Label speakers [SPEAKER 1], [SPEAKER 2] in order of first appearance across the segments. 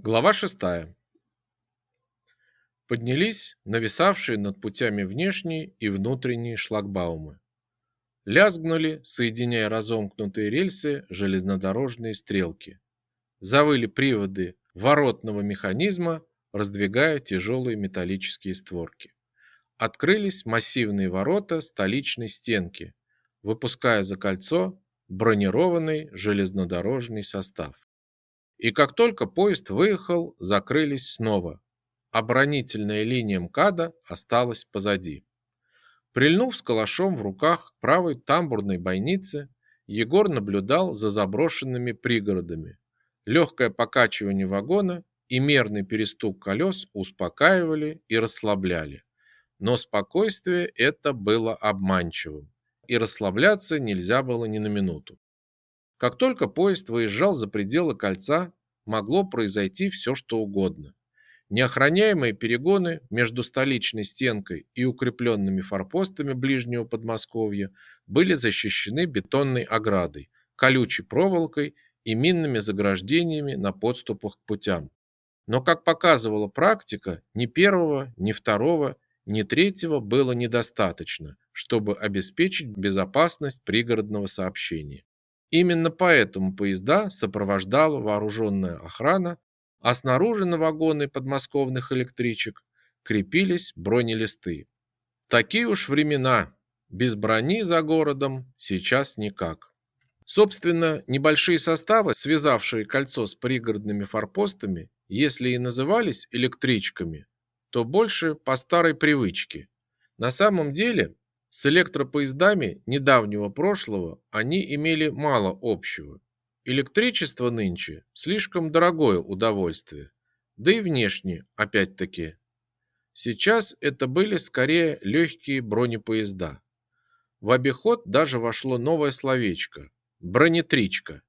[SPEAKER 1] Глава 6. Поднялись нависавшие над путями внешние и внутренние шлагбаумы. Лязгнули, соединяя разомкнутые рельсы, железнодорожные стрелки. Завыли приводы воротного механизма, раздвигая тяжелые металлические створки. Открылись массивные ворота столичной стенки, выпуская за кольцо бронированный железнодорожный состав. И как только поезд выехал, закрылись снова. Оборонительная линия МКАДа осталась позади. Прильнув с калашом в руках к правой тамбурной бойнице, Егор наблюдал за заброшенными пригородами. Легкое покачивание вагона и мерный перестук колес успокаивали и расслабляли. Но спокойствие это было обманчивым, и расслабляться нельзя было ни на минуту. Как только поезд выезжал за пределы кольца, могло произойти все, что угодно. Неохраняемые перегоны между столичной стенкой и укрепленными форпостами ближнего Подмосковья были защищены бетонной оградой, колючей проволокой и минными заграждениями на подступах к путям. Но, как показывала практика, ни первого, ни второго, ни третьего было недостаточно, чтобы обеспечить безопасность пригородного сообщения. Именно поэтому поезда сопровождала вооруженная охрана, а снаружи на вагоны подмосковных электричек крепились бронелисты. Такие уж времена, без брони за городом сейчас никак. Собственно, небольшие составы, связавшие кольцо с пригородными форпостами, если и назывались электричками, то больше по старой привычке. На самом деле с электропоездами недавнего прошлого они имели мало общего. Электричество нынче слишком дорогое удовольствие, да и внешне, опять-таки. Сейчас это были скорее легкие бронепоезда. В обиход даже вошло новое словечко – бронетричка.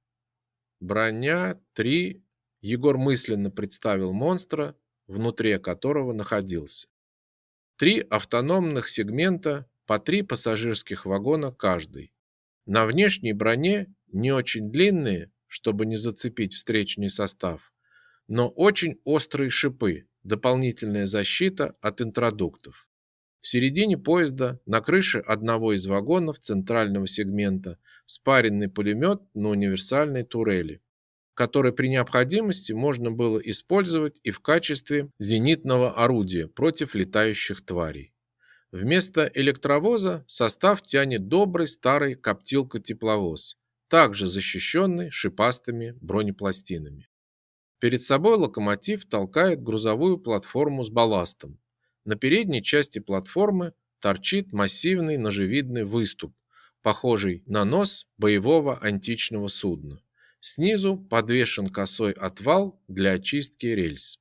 [SPEAKER 1] Броня, три, Егор мысленно представил монстра, внутри которого находился. Три автономных сегмента по три пассажирских вагона каждый. На внешней броне не очень длинные, чтобы не зацепить встречный состав, но очень острые шипы, дополнительная защита от интродуктов. В середине поезда на крыше одного из вагонов центрального сегмента спаренный пулемет на универсальной турели, который при необходимости можно было использовать и в качестве зенитного орудия против летающих тварей. Вместо электровоза состав тянет добрый старый коптилка-тепловоз, также защищенный шипастыми бронепластинами. Перед собой локомотив толкает грузовую платформу с балластом. На передней части платформы торчит массивный ножевидный выступ, похожий на нос боевого античного судна. Снизу подвешен косой отвал для очистки рельс.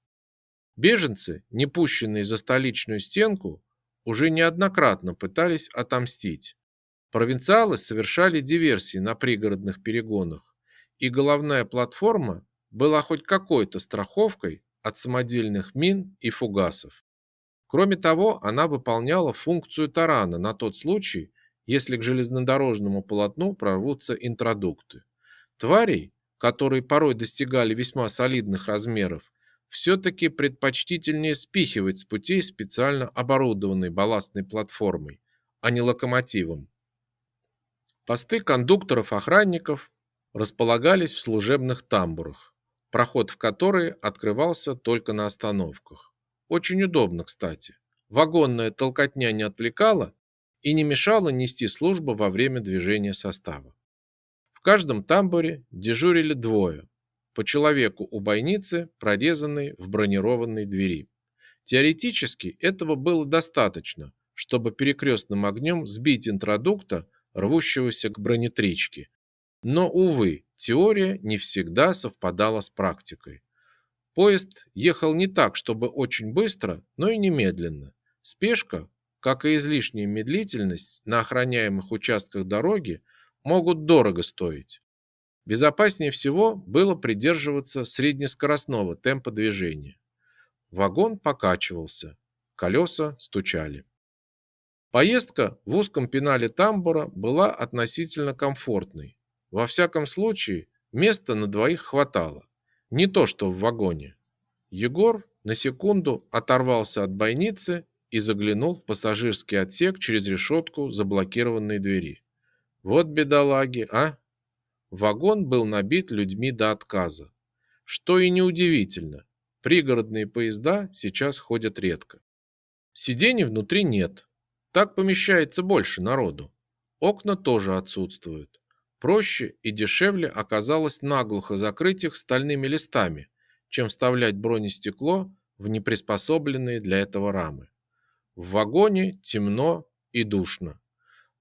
[SPEAKER 1] Беженцы, не пущенные за столичную стенку, уже неоднократно пытались отомстить. Провинциалы совершали диверсии на пригородных перегонах, и головная платформа была хоть какой-то страховкой от самодельных мин и фугасов. Кроме того, она выполняла функцию тарана на тот случай, если к железнодорожному полотну прорвутся интродукты. Тварей, которые порой достигали весьма солидных размеров, все-таки предпочтительнее спихивать с путей специально оборудованной балластной платформой, а не локомотивом. Посты кондукторов-охранников располагались в служебных тамбурах, проход в которые открывался только на остановках. Очень удобно, кстати. Вагонная толкотня не отвлекала и не мешала нести службу во время движения состава. В каждом тамбуре дежурили двое, по человеку у бойницы, прорезанной в бронированной двери. Теоретически этого было достаточно, чтобы перекрестным огнем сбить интродукта, рвущегося к бронетричке. Но, увы, теория не всегда совпадала с практикой. Поезд ехал не так, чтобы очень быстро, но и немедленно. Спешка, как и излишняя медлительность на охраняемых участках дороги, могут дорого стоить. Безопаснее всего было придерживаться среднескоростного темпа движения. Вагон покачивался, колеса стучали. Поездка в узком пенале тамбура была относительно комфортной. Во всяком случае, места на двоих хватало. Не то, что в вагоне. Егор на секунду оторвался от бойницы и заглянул в пассажирский отсек через решетку заблокированной двери. Вот бедолаги, а? Вагон был набит людьми до отказа. Что и неудивительно. Пригородные поезда сейчас ходят редко. Сидений внутри нет. Так помещается больше народу. Окна тоже отсутствуют. Проще и дешевле оказалось наглухо закрыть их стальными листами, чем вставлять бронестекло в неприспособленные для этого рамы. В вагоне темно и душно.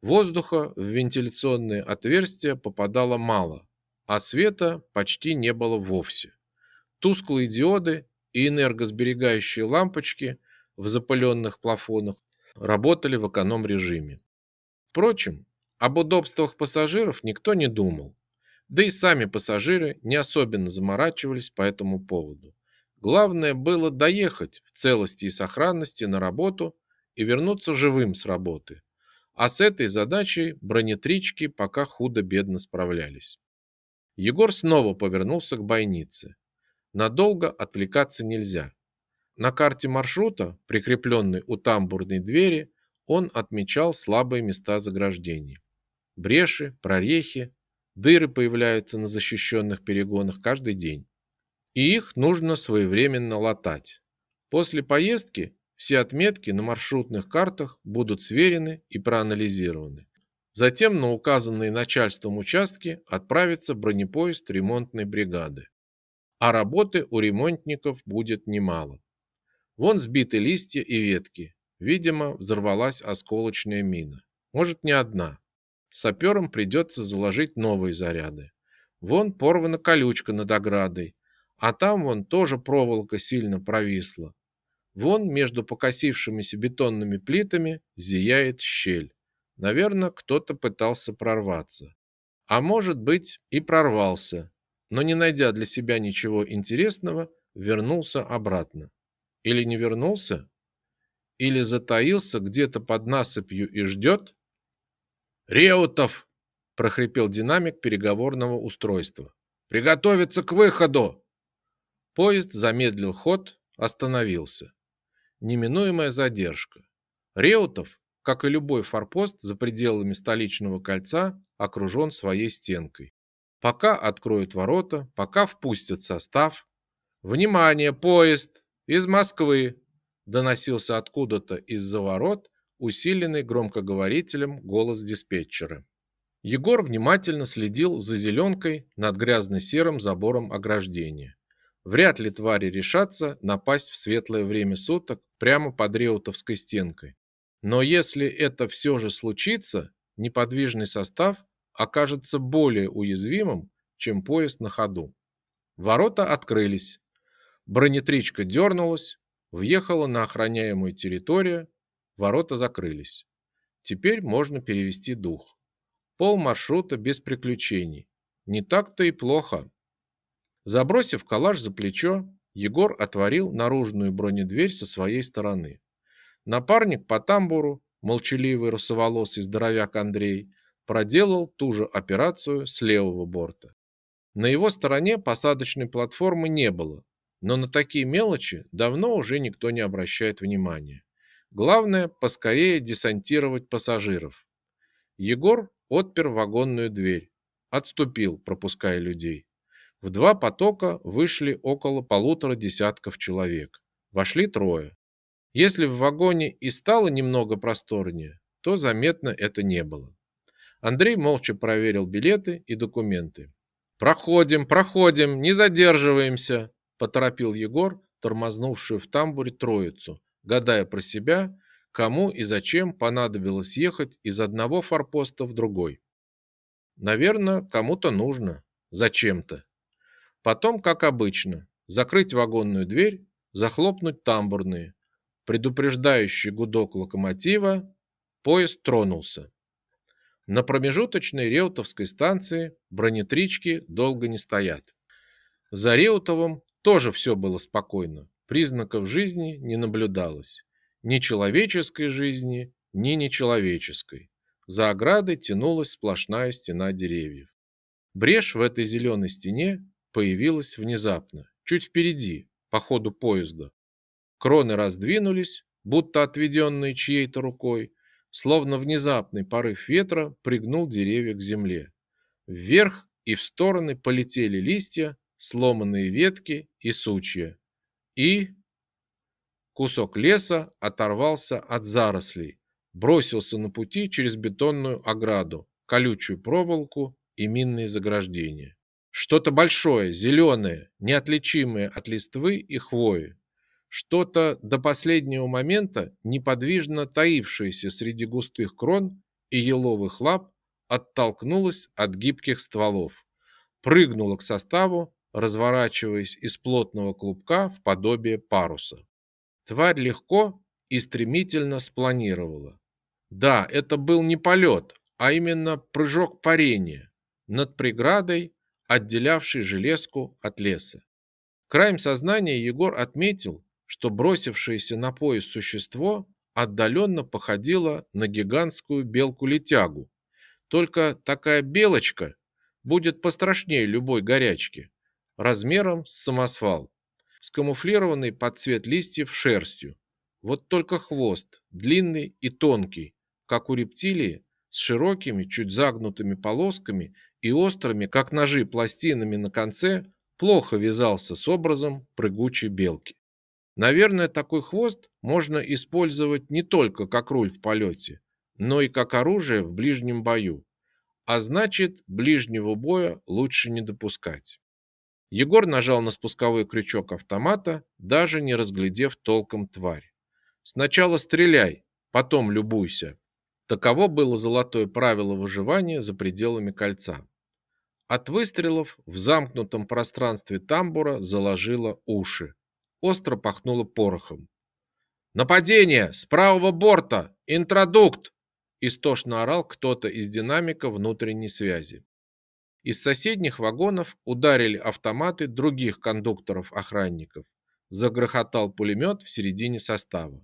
[SPEAKER 1] Воздуха в вентиляционные отверстия попадало мало, а света почти не было вовсе. Тусклые диоды и энергосберегающие лампочки в запыленных плафонах работали в эконом-режиме. Впрочем, об удобствах пассажиров никто не думал. Да и сами пассажиры не особенно заморачивались по этому поводу. Главное было доехать в целости и сохранности на работу и вернуться живым с работы. А с этой задачей бронетрички пока худо-бедно справлялись. Егор снова повернулся к бойнице. Надолго отвлекаться нельзя. На карте маршрута, прикрепленной у тамбурной двери, он отмечал слабые места заграждений. Бреши, прорехи, дыры появляются на защищенных перегонах каждый день. И их нужно своевременно латать. После поездки все отметки на маршрутных картах будут сверены и проанализированы. Затем на указанные начальством участки отправится бронепоезд ремонтной бригады. А работы у ремонтников будет немало. Вон сбиты листья и ветки. Видимо, взорвалась осколочная мина. Может, не одна. Саперам придется заложить новые заряды. Вон порвана колючка над оградой, а там вон тоже проволока сильно провисла. Вон между покосившимися бетонными плитами зияет щель. Наверное, кто-то пытался прорваться. А может быть, и прорвался, но не найдя для себя ничего интересного, вернулся обратно. Или не вернулся? Или затаился где-то под насыпью и ждет? «Реутов!» – прохрипел динамик переговорного устройства. «Приготовиться к выходу!» Поезд замедлил ход, остановился неминуемая задержка. Реутов, как и любой форпост за пределами столичного кольца, окружен своей стенкой. Пока откроют ворота, пока впустят состав. «Внимание, поезд! Из Москвы!» доносился откуда-то из-за ворот усиленный громкоговорителем голос диспетчера. Егор внимательно следил за зеленкой над грязно-серым забором ограждения. Вряд ли твари решатся напасть в светлое время суток прямо под Реутовской стенкой. Но если это все же случится, неподвижный состав окажется более уязвимым, чем поезд на ходу. Ворота открылись. Бронетричка дернулась, въехала на охраняемую территорию, ворота закрылись. Теперь можно перевести дух. Пол маршрута без приключений. Не так-то и плохо. Забросив калаш за плечо, Егор отворил наружную бронедверь со своей стороны. Напарник по тамбуру, молчаливый русоволосый здоровяк Андрей, проделал ту же операцию с левого борта. На его стороне посадочной платформы не было, но на такие мелочи давно уже никто не обращает внимания. Главное поскорее десантировать пассажиров. Егор отпер вагонную дверь, отступил, пропуская людей. В два потока вышли около полутора десятков человек. Вошли трое. Если в вагоне и стало немного просторнее, то заметно это не было. Андрей молча проверил билеты и документы. «Проходим, проходим, не задерживаемся», – поторопил Егор, тормознувшую в тамбуре троицу, гадая про себя, кому и зачем понадобилось ехать из одного форпоста в другой. Наверное, кому-то нужно. Зачем-то. Потом, как обычно, закрыть вагонную дверь, захлопнуть тамбурные. Предупреждающий гудок локомотива, поезд тронулся. На промежуточной Реутовской станции бронетрички долго не стоят. За Реутовым тоже все было спокойно. Признаков жизни не наблюдалось. Ни человеческой жизни, ни нечеловеческой. За оградой тянулась сплошная стена деревьев. Брешь в этой зеленой стене появилась внезапно, чуть впереди, по ходу поезда. Кроны раздвинулись, будто отведенные чьей-то рукой, словно внезапный порыв ветра пригнул деревья к земле. Вверх и в стороны полетели листья, сломанные ветки и сучья. И кусок леса оторвался от зарослей, бросился на пути через бетонную ограду, колючую проволоку и минные заграждения. Что-то большое, зеленое, неотличимое от листвы и хвои. Что-то до последнего момента неподвижно таившееся среди густых крон и еловых лап оттолкнулось от гибких стволов, прыгнуло к составу, разворачиваясь из плотного клубка в подобие паруса. Тварь легко и стремительно спланировала. Да, это был не полет, а именно прыжок парения над преградой, отделявшей железку от леса. Краем сознания Егор отметил, что бросившееся на пояс существо отдаленно походило на гигантскую белку-летягу. Только такая белочка будет пострашнее любой горячки, размером с самосвал, скамуфлированный под цвет листьев шерстью. Вот только хвост, длинный и тонкий, как у рептилии, с широкими, чуть загнутыми полосками и острыми, как ножи, пластинами на конце, плохо вязался с образом прыгучей белки. Наверное, такой хвост можно использовать не только как руль в полете, но и как оружие в ближнем бою. А значит, ближнего боя лучше не допускать. Егор нажал на спусковой крючок автомата, даже не разглядев толком тварь. Сначала стреляй, потом любуйся. Таково было золотое правило выживания за пределами кольца. От выстрелов в замкнутом пространстве тамбура заложило уши. Остро пахнуло порохом. «Нападение! С правого борта! Интродукт!» Истошно орал кто-то из динамика внутренней связи. Из соседних вагонов ударили автоматы других кондукторов-охранников. Загрохотал пулемет в середине состава.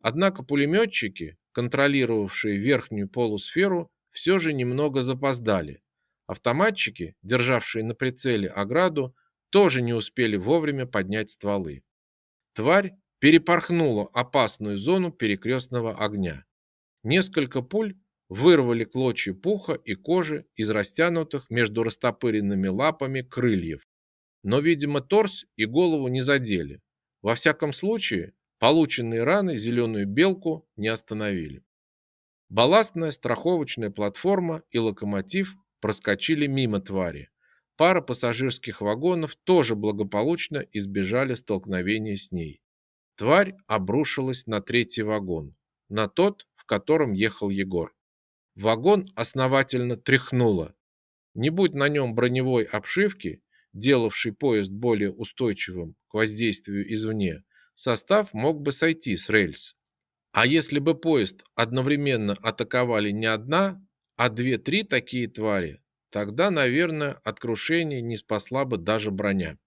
[SPEAKER 1] Однако пулеметчики, контролировавшие верхнюю полусферу, все же немного запоздали. Автоматчики, державшие на прицеле ограду, тоже не успели вовремя поднять стволы. Тварь перепорхнула опасную зону перекрестного огня. Несколько пуль вырвали клочья пуха и кожи из растянутых между растопыренными лапами крыльев. Но, видимо, торс и голову не задели. Во всяком случае, полученные раны зеленую белку не остановили. Балластная страховочная платформа и локомотив проскочили мимо твари. Пара пассажирских вагонов тоже благополучно избежали столкновения с ней. Тварь обрушилась на третий вагон, на тот, в котором ехал Егор. Вагон основательно тряхнуло. Не будь на нем броневой обшивки, делавшей поезд более устойчивым к воздействию извне, состав мог бы сойти с рельс. А если бы поезд одновременно атаковали не одна, а две-три такие твари, тогда, наверное, от крушения не спасла бы даже броня.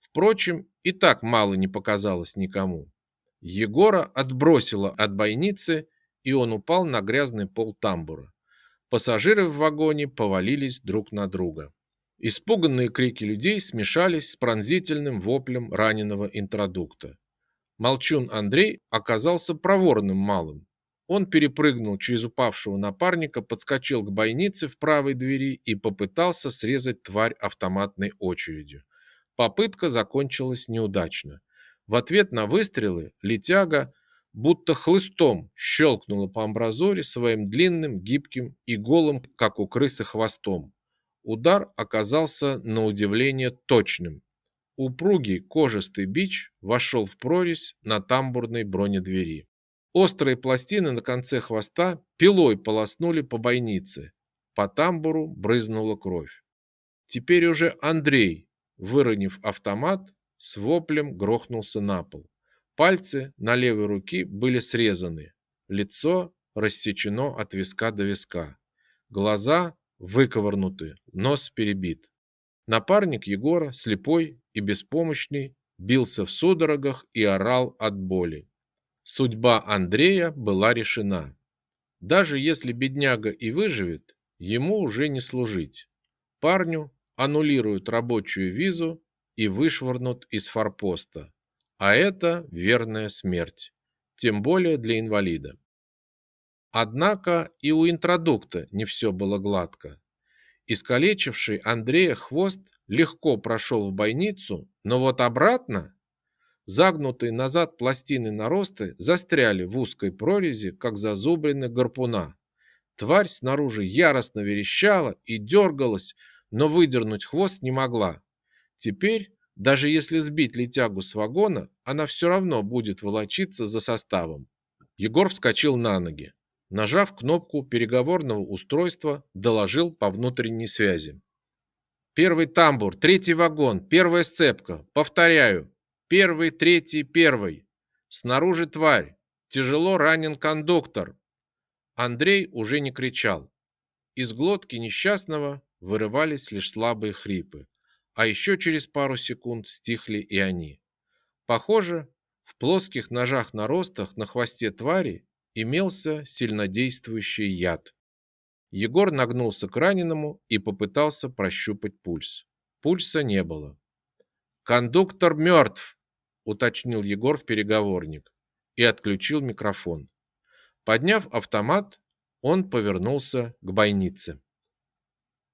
[SPEAKER 1] Впрочем, и так мало не показалось никому. Егора отбросило от бойницы и он упал на грязный пол тамбура. Пассажиры в вагоне повалились друг на друга. Испуганные крики людей смешались с пронзительным воплем раненого интродукта. Молчун Андрей оказался проворным малым. Он перепрыгнул через упавшего напарника, подскочил к бойнице в правой двери и попытался срезать тварь автоматной очередью. Попытка закончилась неудачно. В ответ на выстрелы летяга будто хлыстом щелкнула по амбразуре своим длинным, гибким и голым, как у крысы, хвостом. Удар оказался на удивление точным. Упругий кожистый бич вошел в прорезь на тамбурной бронедвери. Острые пластины на конце хвоста пилой полоснули по бойнице. По тамбуру брызнула кровь. Теперь уже Андрей, выронив автомат, с воплем грохнулся на пол. Пальцы на левой руке были срезаны, лицо рассечено от виска до виска, глаза выковырнуты, нос перебит. Напарник Егора, слепой и беспомощный, бился в судорогах и орал от боли. Судьба Андрея была решена. Даже если бедняга и выживет, ему уже не служить. Парню аннулируют рабочую визу и вышвырнут из форпоста. А это верная смерть, тем более для инвалида. Однако и у интродукта не все было гладко. Искалечивший Андрея хвост легко прошел в бойницу, но вот обратно загнутые назад пластины наросты застряли в узкой прорези, как зазубрины гарпуна. Тварь снаружи яростно верещала и дергалась, но выдернуть хвост не могла. Теперь, даже если сбить летягу с вагона, она все равно будет волочиться за составом. Егор вскочил на ноги. Нажав кнопку переговорного устройства, доложил по внутренней связи. Первый тамбур, третий вагон, первая сцепка. Повторяю. Первый, третий, первый. Снаружи тварь. Тяжело ранен кондуктор. Андрей уже не кричал. Из глотки несчастного вырывались лишь слабые хрипы, а еще через пару секунд стихли и они. Похоже, в плоских ножах-наростах на хвосте твари имелся сильнодействующий яд. Егор нагнулся к раненому и попытался прощупать пульс. Пульса не было. «Кондуктор мертв!» – уточнил Егор в переговорник и отключил микрофон. Подняв автомат, он повернулся к бойнице.